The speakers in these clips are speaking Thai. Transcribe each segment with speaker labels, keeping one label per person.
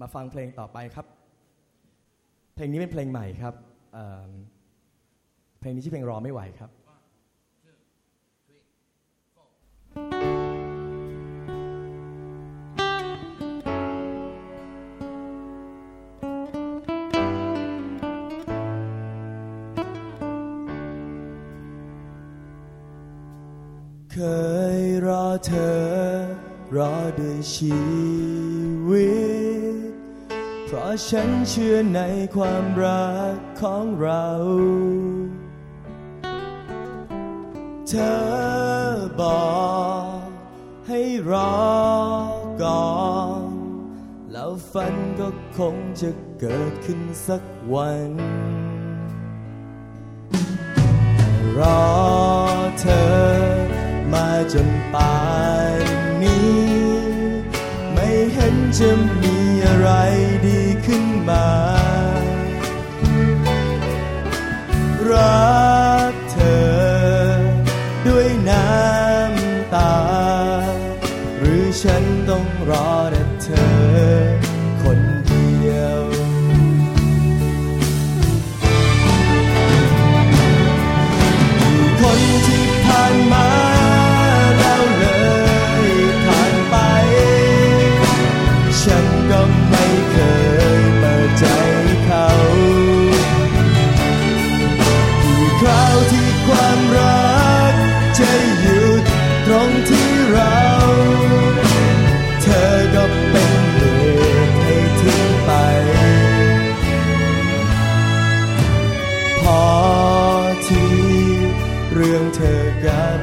Speaker 1: มาฟังเพลงต่อไปครับ เพลงนี้เป็นเพลงใหม่ครับเเพลงนี้ชื่อเพลงรอไม่ไหวครับเคยรอเธอ รอด้วยชีวิต เพราะฉันเชื่อในความรักของเรา เธอบอกให้รอก่อน แล้วฝันก็คงจะเกิดขึ้นสักวันรอเธอมาจนป่านนี้ ไม่เห็นจะมี ขึ้นมา รักเธอ ด้วยน้ำตา หรือฉันต้องรอแต่เธอ งที่เรา เธอก็เป็นเหตุให้ทิ้งไป พอที่เรื่องเธอกับ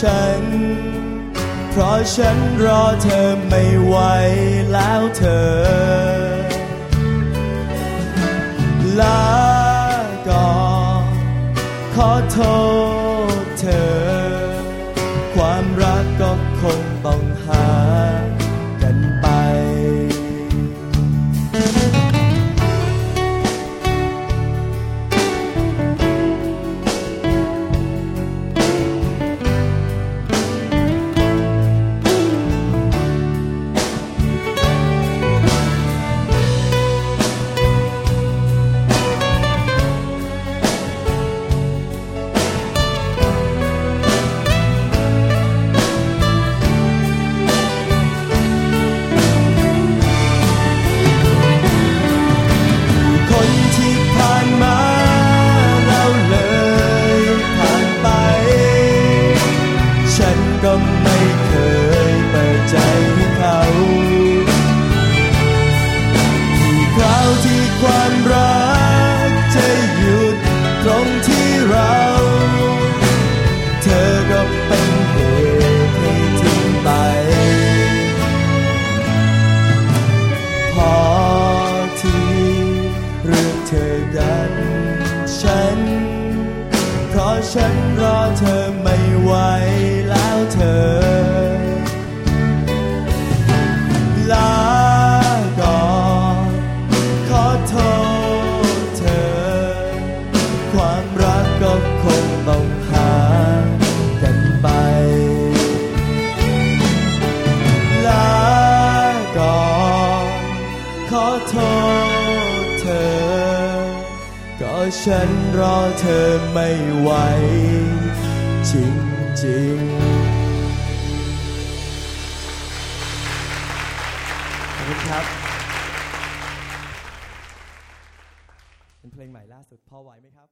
Speaker 1: ฉัน เพราะฉันรอเธอไม่ไหวแล้วเธอ ลาก่อนขอโทษ ก็คง ฉันรอเธอไม่ไหวแล้วเธอ ลาก่อนขอโทษเธอ ความรักก็คง ฉันรอเธอไม่ไหว จริงๆ ขอบคุณครับ เป็นเพลงใหม่ล่าสุดพอไหวไหมครับ